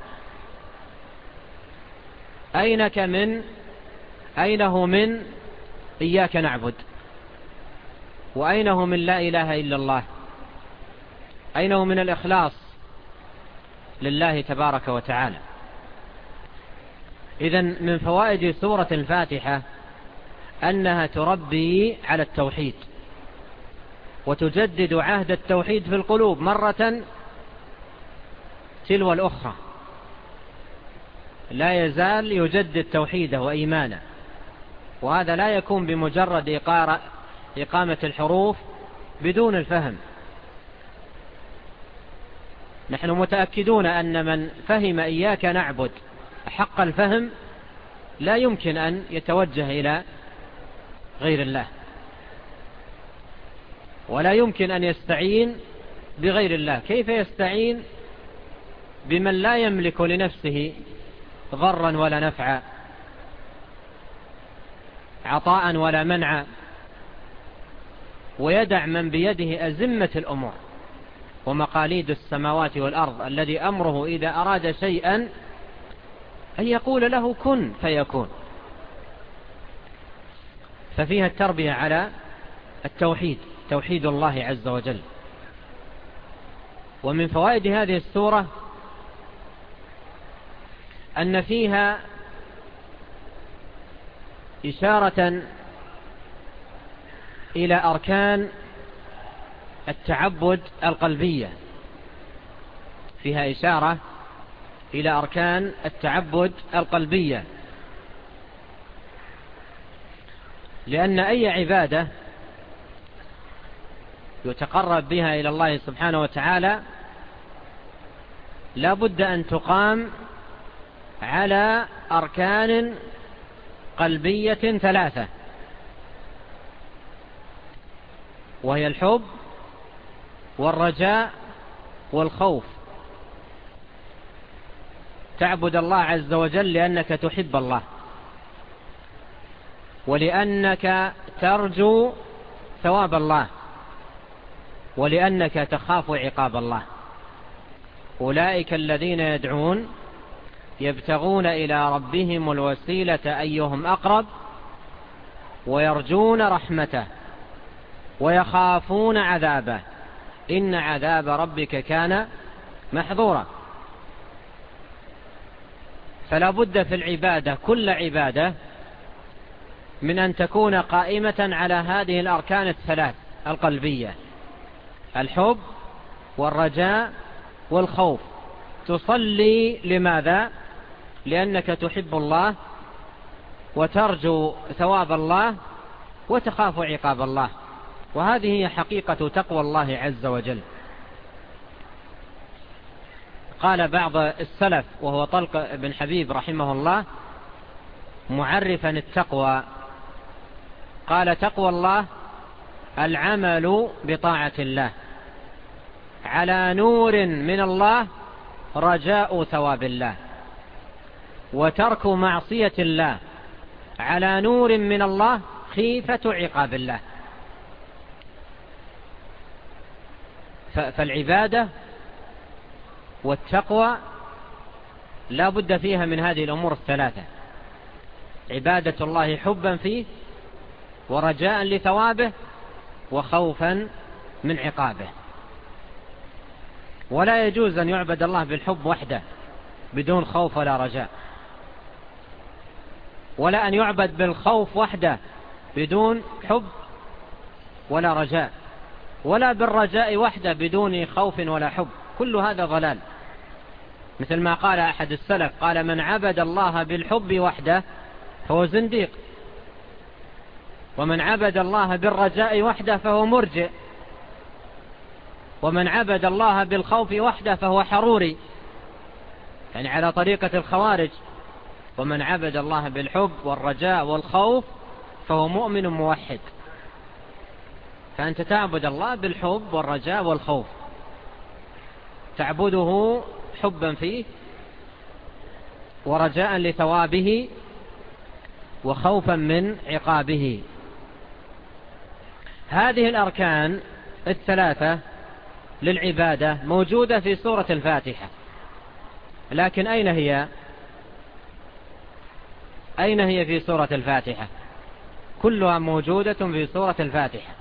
Speaker 1: أينك من أينه من إياك نعبد وأينه من لا إله إلا الله أينه من الإخلاص لله تبارك وتعالى إذا من فوائد سورة الفاتحة أنها تربي على التوحيد وتجدد عهد التوحيد في القلوب مرة تلو الأخرى لا يزال يجدد توحيده وإيمانه وهذا لا يكون بمجرد إقامة الحروف بدون الفهم نحن متأكدون أن من فهم إياك نعبد حق الفهم لا يمكن أن يتوجه إلى غير الله ولا يمكن أن يستعين بغير الله كيف يستعين بمن لا يملك لنفسه ضرا ولا نفعا عطاء ولا منعا ويدع من بيده أزمة الأمور ومقاليد السماوات والأرض الذي أمره إذا أراد شيئا أن يقول له كن فيكون ففيها التربية على التوحيد توحيد الله عز وجل ومن فوائد هذه السورة أن فيها إشارة إلى أركان التعبد القلبية فيها إشارة إلى أركان التعبد القلبية لأن أي عبادة يتقرب بها إلى الله سبحانه وتعالى لا بد أن تقام على أركان قلبية ثلاثة وهي الحب والرجاء والخوف تعبد الله عز وجل لأنك تحب الله ولأنك ترجو ثواب الله ولأنك تخاف عقاب الله أولئك الذين يدعون يبتغون إلى ربهم الوسيلة أيهم أقرب ويرجون رحمته ويخافون عذابه إن عذاب ربك كان محظورا فلا بد في العبادة كل عبادة من أن تكون قائمة على هذه الأركان الثلاث القلبية الحب والرجاء والخوف تصلي لماذا؟ لأنك تحب الله وترجو ثواب الله وتخاف عقاب الله وهذه هي حقيقة تقوى الله عز وجل قال بعض السلف وهو طلق بن حبيب رحمه الله معرفا التقوى قال تقوى الله العمل بطاعة الله على نور من الله رجاء ثواب الله وترك معصية الله على نور من الله خيفة عقاب الله فالعبادة والتقوى لا بد فيها من هذه الأمور الثلاثة عبادة الله حبا فيه ورجاء لثوابه وخوفا من عقابه ولا يجوز أن يعبد الله بالحب وحده بدون خوف ولا رجاء ولا أن يعبد بالخوف وحده بدون حب ولا رجاء ولا بالرجاء وحده بدون خوف ولا حب كل هذا ضلال مثل ما قال أحد السلف قال من عبد الله بالحب وحده فهو زنديق ومن عبد الله بالرجاء وحده فهو مرجئ ومن عبد الله بالخوف وحده فهو حروري يعني على طريقة الخوارج ومن عبد الله بالحب والرجاء والخوف فهو مؤمن موحد فأنت تعبد الله بالحب والرجاء والخوف تعبده حبا فيه ورجاء لثوابه وخوفا من عقابه هذه الأركان الثلاثة للعبادة موجودة في سورة الفاتحة لكن أين هي أين هي في سورة الفاتحة كلها موجودة في سورة الفاتحة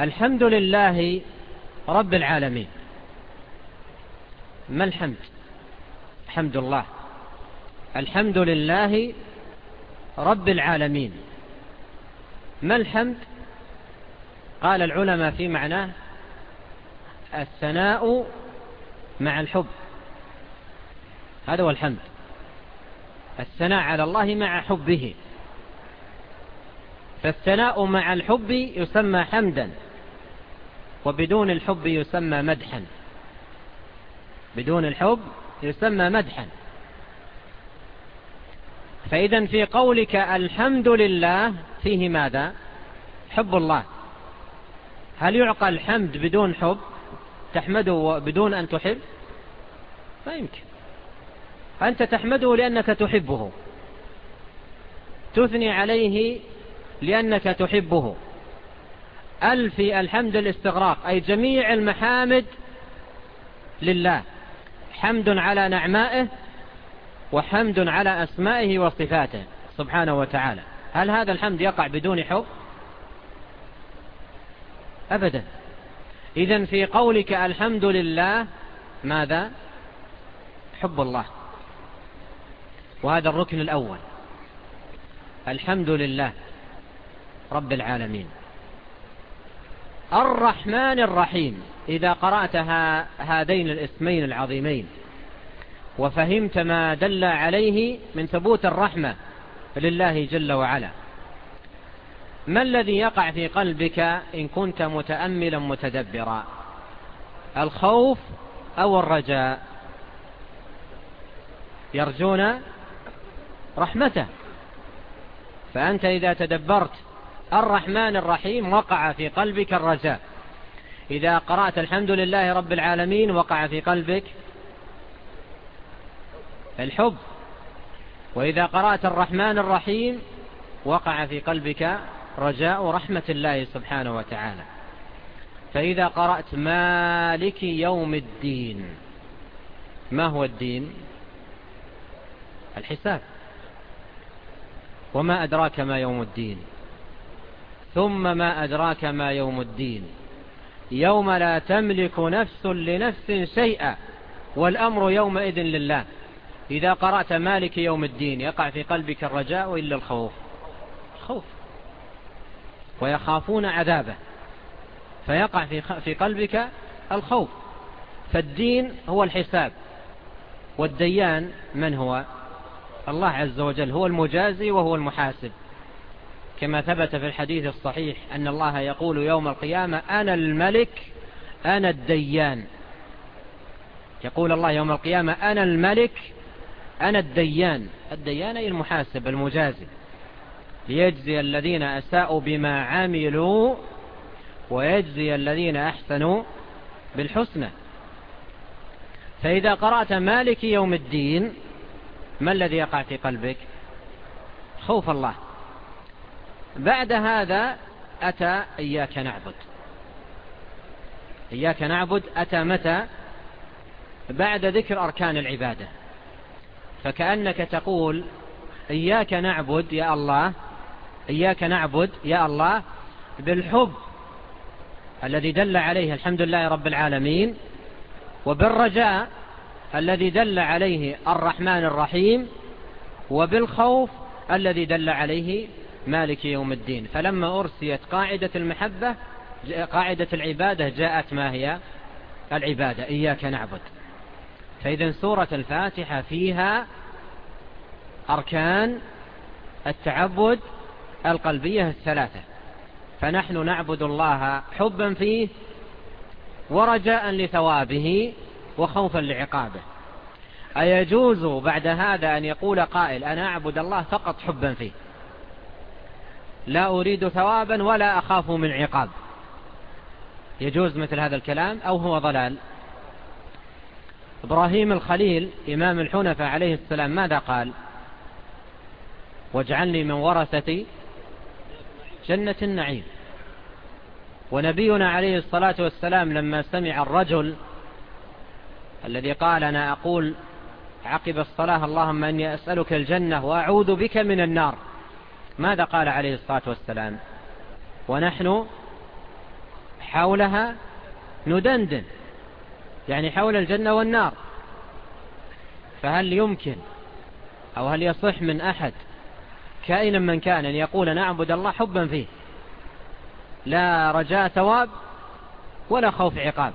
Speaker 1: الحمد لله رب العالمين ما الحمد حمد الله الحمد لله رب العالمين ما الحمد قال العلماء في معناه الثناء مع الحب هذا هو الحمد الثناء على الله مع حبه فالثناء مع الحب يسمى حمدا وبدون الحب يسمى مدحا بدون الحب يسمى مدحا فإذا في قولك الحمد لله فيه ماذا حب الله هل يعقل الحمد بدون حب تحمده بدون أن تحب لا يمكن أنت تحمده لأنك تحبه تثني عليه لأنك تحبه ألف الحمد الاستغراق أي جميع المحامد لله حمد على نعمائه وحمد على أسمائه وصفاته سبحانه وتعالى هل هذا الحمد يقع بدون حب أبدا إذا في قولك الحمد لله ماذا حب الله وهذا الركن الأول الحمد لله رب العالمين الرحمن الرحيم إذا قرأت هذين الاسمين العظيمين وفهمت ما دل عليه من ثبوت الرحمة لله جل وعلا ما الذي يقع في قلبك إن كنت متأملا متدبرا الخوف أو الرجاء يرجون رحمته فأنت إذا تدبرت الرحمن الرحيم وقع في قلبك الرجاء إذا قرأت الحمد لله رب العالمين وقع في قلبك الحب وإذا قرأت الرحمن الرحيم وقع في قلبك رجاء رحمة الله سبحانه وتعالى فإذا قرأت مالك يوم الدين ما هو الدين الحساب وما أدراك ما يوم الدين ثم ما أدراك ما يوم الدين يوم لا تملك نفس لنفس شيئا والأمر يومئذ لله إذا قرأت مالك يوم الدين يقع في قلبك الرجاء وإلا الخوف خوف ويخافون عذابه فيقع في, في قلبك الخوف فالدين هو الحساب والديان من هو الله عز وجل هو المجازي وهو المحاسب كما ثبت في الحديث الصحيح أن الله يقول يوم القيامة أنا الملك أنا الديان يقول الله يوم القيامة أنا الملك أنا الديان الديان أي المحاسب المجازي ليجزي الذين أساءوا بما عملوا ويجزي الذين أحسنوا بالحسنى فإذا قرأت مالك يوم الدين ما الذي يقع في قلبك خوف الله بعد هذا أتى إياك نعبد إياك نعبد أتى متى بعد ذكر أركان العبادة فكأنك تقول إياك نعبد يا الله إياك نعبد يا الله بالحب الذي دل عليه الحمد لله رب العالمين وبالرجاء الذي دل عليه الرحمن الرحيم وبالخوف الذي دل عليه مالك يوم الدين فلما أرسيت قاعدة المحبة قاعدة العبادة جاءت ما هي العبادة إياك نعبد فإذا سورة الفاتحة فيها أركان التعبد القلبية الثلاثة فنحن نعبد الله حبا فيه ورجاء لثوابه وخوفا لعقابه أيجوز بعد هذا أن يقول قائل أنا أعبد الله فقط حبا فيه لا أريد ثوابا ولا أخاف من عقاب يجوز مثل هذا الكلام أو هو ضلال إبراهيم الخليل إمام الحنفة عليه السلام ماذا قال واجعلني من ورثتي جنة النعيم ونبينا عليه الصلاة والسلام لما سمع الرجل الذي قال أنا أقول عقب الصلاة اللهم أني أسألك الجنة وأعوذ بك من النار ماذا قال عليه الصلاة والسلام ونحن حولها ندندن يعني حول الجنة والنار فهل يمكن أو هل يصح من أحد كائنا من كان أن يقول نعبد الله حبا فيه لا رجاء ثواب ولا خوف عقاب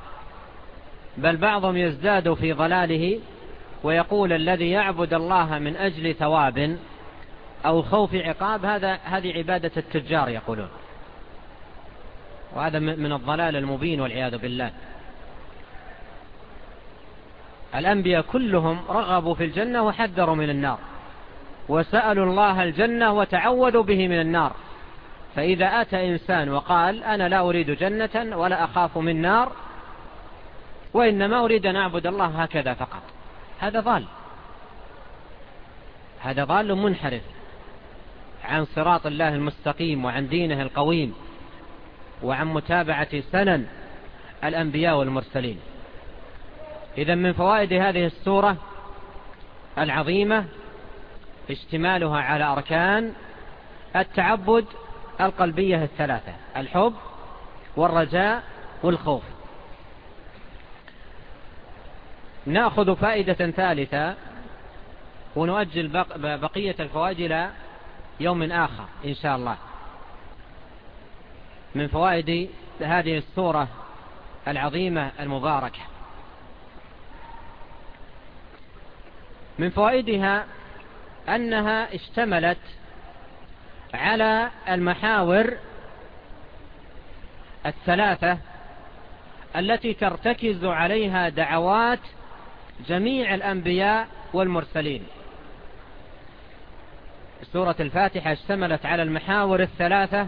Speaker 1: بل بعضهم يزداد في ضلاله ويقول الذي يعبد الله من أجل ثواب أو خوف عقاب هذا هذه عبادة التجار يقولون وهذا من الضلال المبين والعياذ بالله الأنبياء كلهم رغبوا في الجنة وحذروا من النار وسألوا الله الجنة وتعوذوا به من النار فإذا أتى إنسان وقال أنا لا أريد جنة ولا أخاف من نار وإنما أريد أن أعبد الله هكذا فقط هذا ضال هذا ضال منحرف عن صراط الله المستقيم وعن دينه القويم وعن متابعة سنن الأنبياء والمرسلين إذا من فوائد هذه السورة العظيمة اشتمالها على أركان التعبد القلبية الثلاثة الحب والرجاء والخوف نأخذ فائدة ثالثة ونؤجل بقية الفوائد إلى يوم آخر إن شاء الله من فوائد هذه الصورة العظيمة المباركة من فوائدها أنها اشتملت على المحاور الثلاثة التي ترتكز عليها دعوات جميع الأنبياء والمرسلين سورة الفاتحة اشتملت على المحاور الثلاثة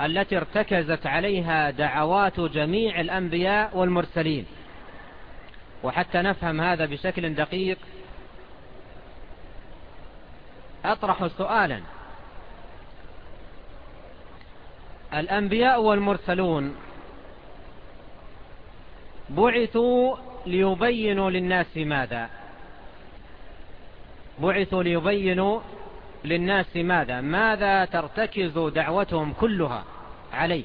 Speaker 1: التي ارتكزت عليها دعوات جميع الأنبياء والمرسلين وحتى نفهم هذا بشكل دقيق أطرح سؤالا الأنبياء والمرسلون بعثوا ليبينوا للناس ماذا بعثوا ليبينوا للناس ماذا ماذا ترتكز دعوتهم كلها عليه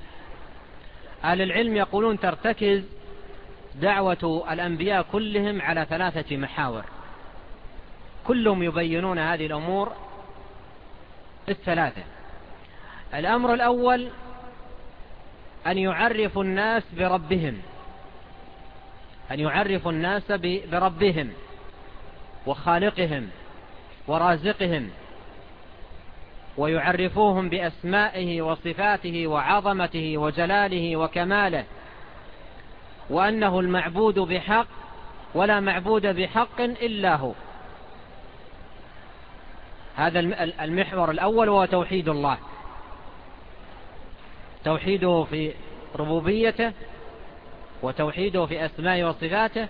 Speaker 1: أهل العلم يقولون ترتكز دعوة الأنبياء كلهم على ثلاثة محاور كلهم يبينون هذه الأمور الثلاثة الأمر الأول أن يعرف الناس بربهم أن يعرف الناس بربهم وخالقهم ورازقهم ويعرفوهم بأسمائه وصفاته وعظمته وجلاله وكماله وأنه المعبود بحق ولا معبود بحق إلا هو هذا المحور الأول هو توحيد الله توحيده في ربوبيته وتوحيده في أسماء وصفاته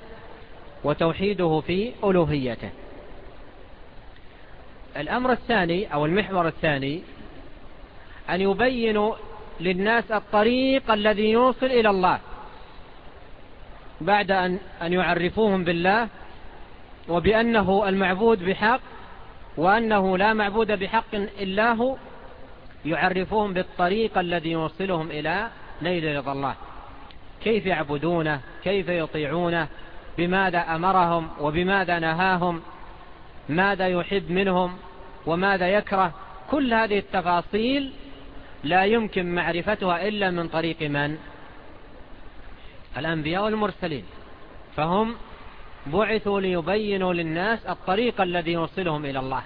Speaker 1: وتوحيده في ألوهيته الأمر الثاني أو المحور الثاني أن يبين للناس الطريق الذي يوصل إلى الله بعد أن, أن يعرفوهم بالله وبأنه المعبود بحق وأنه لا معبود بحق إلا هو يعرفوهم بالطريق الذي يوصلهم إلى نيل رضا الله كيف يعبدونه كيف يطيعونه بماذا أمرهم وبماذا نهاهم ماذا يحب منهم وماذا يكره كل هذه التفاصيل لا يمكن معرفتها إلا من طريق من الأنبياء والمرسلين فهم بعثوا ليبينوا للناس الطريق الذي يوصلهم إلى الله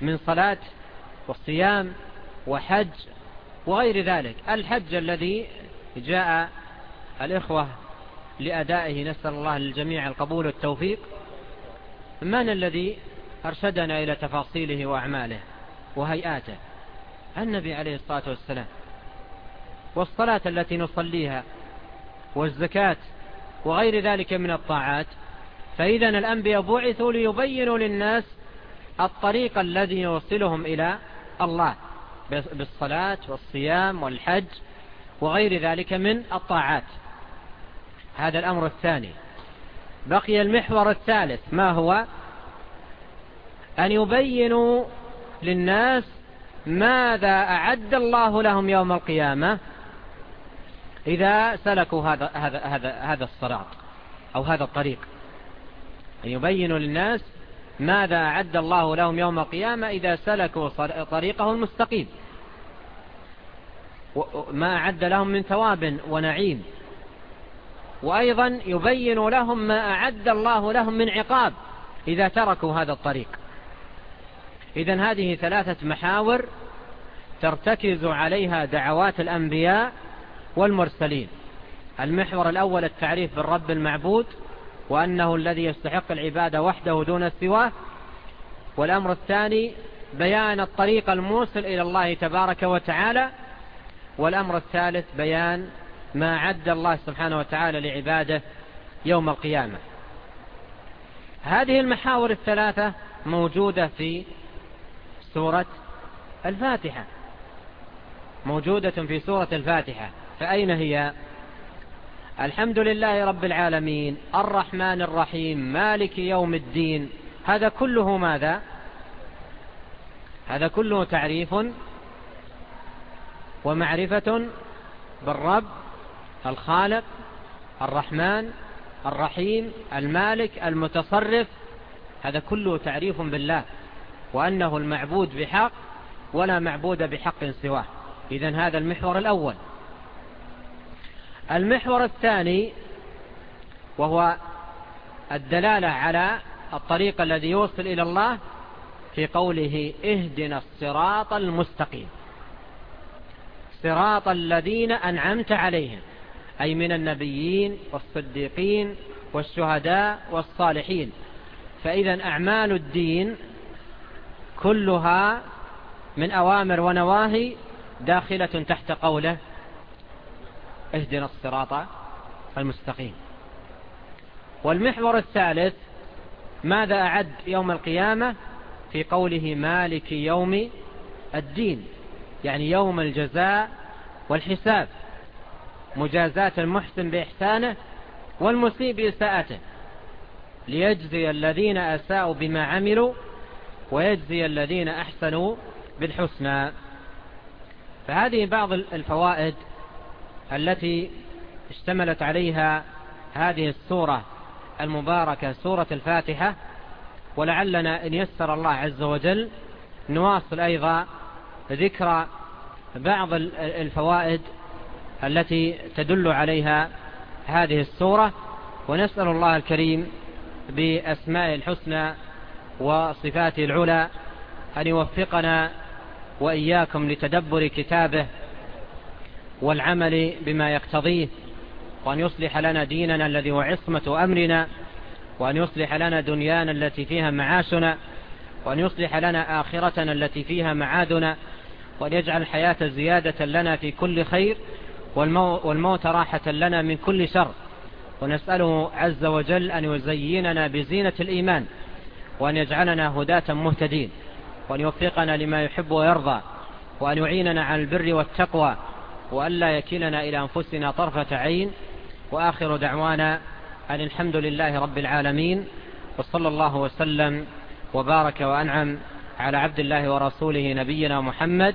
Speaker 1: من صلاة وصيام وحج وغير ذلك الحج الذي جاء الإخوة لأدائه نسأل الله للجميع القبول والتوفيق من الذي أرشدنا إلى تفاصيله وأعماله وهيئاته النبي عليه الصلاة والسلام والصلاة التي نصليها والزكاة وغير ذلك من الطاعات فإذا الأنبياء بعثوا ليبينوا للناس الطريق الذي يوصلهم إلى الله بالصلاة والصيام والحج وغير ذلك من الطاعات هذا الأمر الثاني بقي المحور الثالث ما هو أن يبينوا للناس ماذا أعد الله لهم يوم القيامة إذا سلكوا هذا, هذا, هذا, هذا الصراط أو هذا الطريق أن يبينوا للناس ماذا أعد الله لهم يوم القيامة إذا سلكوا طريقه المستقيم ما أعد لهم من ثواب ونعيم وأيضا يبين لهم ما أعد الله لهم من عقاب إذا تركوا هذا الطريق إذن هذه ثلاثة محاور ترتكز عليها دعوات الأنبياء والمرسلين المحور الأول التعريف بالرب المعبود وأنه الذي يستحق العبادة وحده دون سواه والأمر الثاني بيان الطريق الموصل إلى الله تبارك وتعالى والأمر الثالث بيان ما عد الله سبحانه وتعالى لعباده يوم القيامة هذه المحاور الثلاثة موجودة في سورة الفاتحة موجودة في سورة الفاتحة فأين هي؟ الحمد لله رب العالمين الرحمن الرحيم مالك يوم الدين هذا كله ماذا؟ هذا كله تعريف ومعرفة بالرب الخالق الرحمن الرحيم المالك المتصرف هذا كله تعريف بالله وأنه المعبود بحق ولا معبود بحق سواه إذا هذا المحور الأول المحور الثاني وهو الدلالة على الطريق الذي يوصل إلى الله في قوله اهدنا الصراط المستقيم صراط الذين أنعمت عليهم أي من النبيين والصديقين والشهداء والصالحين فإذا أعمال الدين كلها من أوامر ونواهي داخلة تحت قوله اهدنا الصراط المستقيم والمحور الثالث ماذا أعد يوم القيامة في قوله مالك يوم الدين يعني يوم الجزاء والحساب مجازاة المحسن بإحسانه والمسيء بإساءته ليجزي الذين أساءوا بما عملوا ويجزي الذين أحسنوا بالحسنى فهذه بعض الفوائد التي اشتملت عليها هذه السورة المباركة سورة الفاتحة ولعلنا إن يسر الله عز وجل نواصل أيضا ذكر بعض الفوائد التي تدل عليها هذه السورة ونسأل الله الكريم بأسماء الحسنى وصفاته العلى أن يوفقنا وإياكم لتدبر كتابه والعمل بما يقتضيه وأن يصلح لنا ديننا الذي هو عصمة أمرنا وأن يصلح لنا دنيانا التي فيها معاشنا وأن يصلح لنا آخرتنا التي فيها معادنا وأن يجعل الحياة زيادة لنا في كل خير والموت راحة لنا من كل شر ونسأله عز وجل أن يزيننا بزينة الإيمان وأن يجعلنا هداة مهتدين وأن يوفقنا لما يحب ويرضى وأن يعيننا على البر والتقوى وأن لا يكلنا إلى أنفسنا طرفة عين وآخر دعوانا أن الحمد لله رب العالمين وصلى الله وسلم وبارك وأنعم على عبد الله ورسوله نبينا محمد